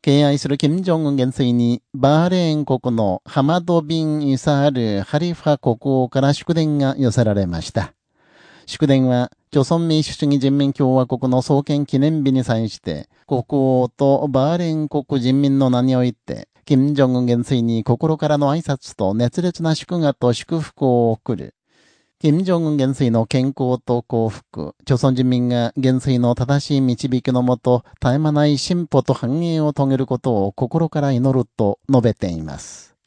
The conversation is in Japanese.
敬愛する金正恩元帥に、バーレーン国のハマド・ビン・イサール・ハリファ国王から祝電が寄せられました。祝電は、朝鮮民主主義人民共和国の創建記念日に際して、国王とバーレーン国人民の名において、金正恩元帥に心からの挨拶と熱烈な祝賀と祝福を送る。金正恩元帥の健康と幸福、朝鮮人民が元帥の正しい導きのもと、絶え間ない進歩と繁栄を遂げることを心から祈ると述べています。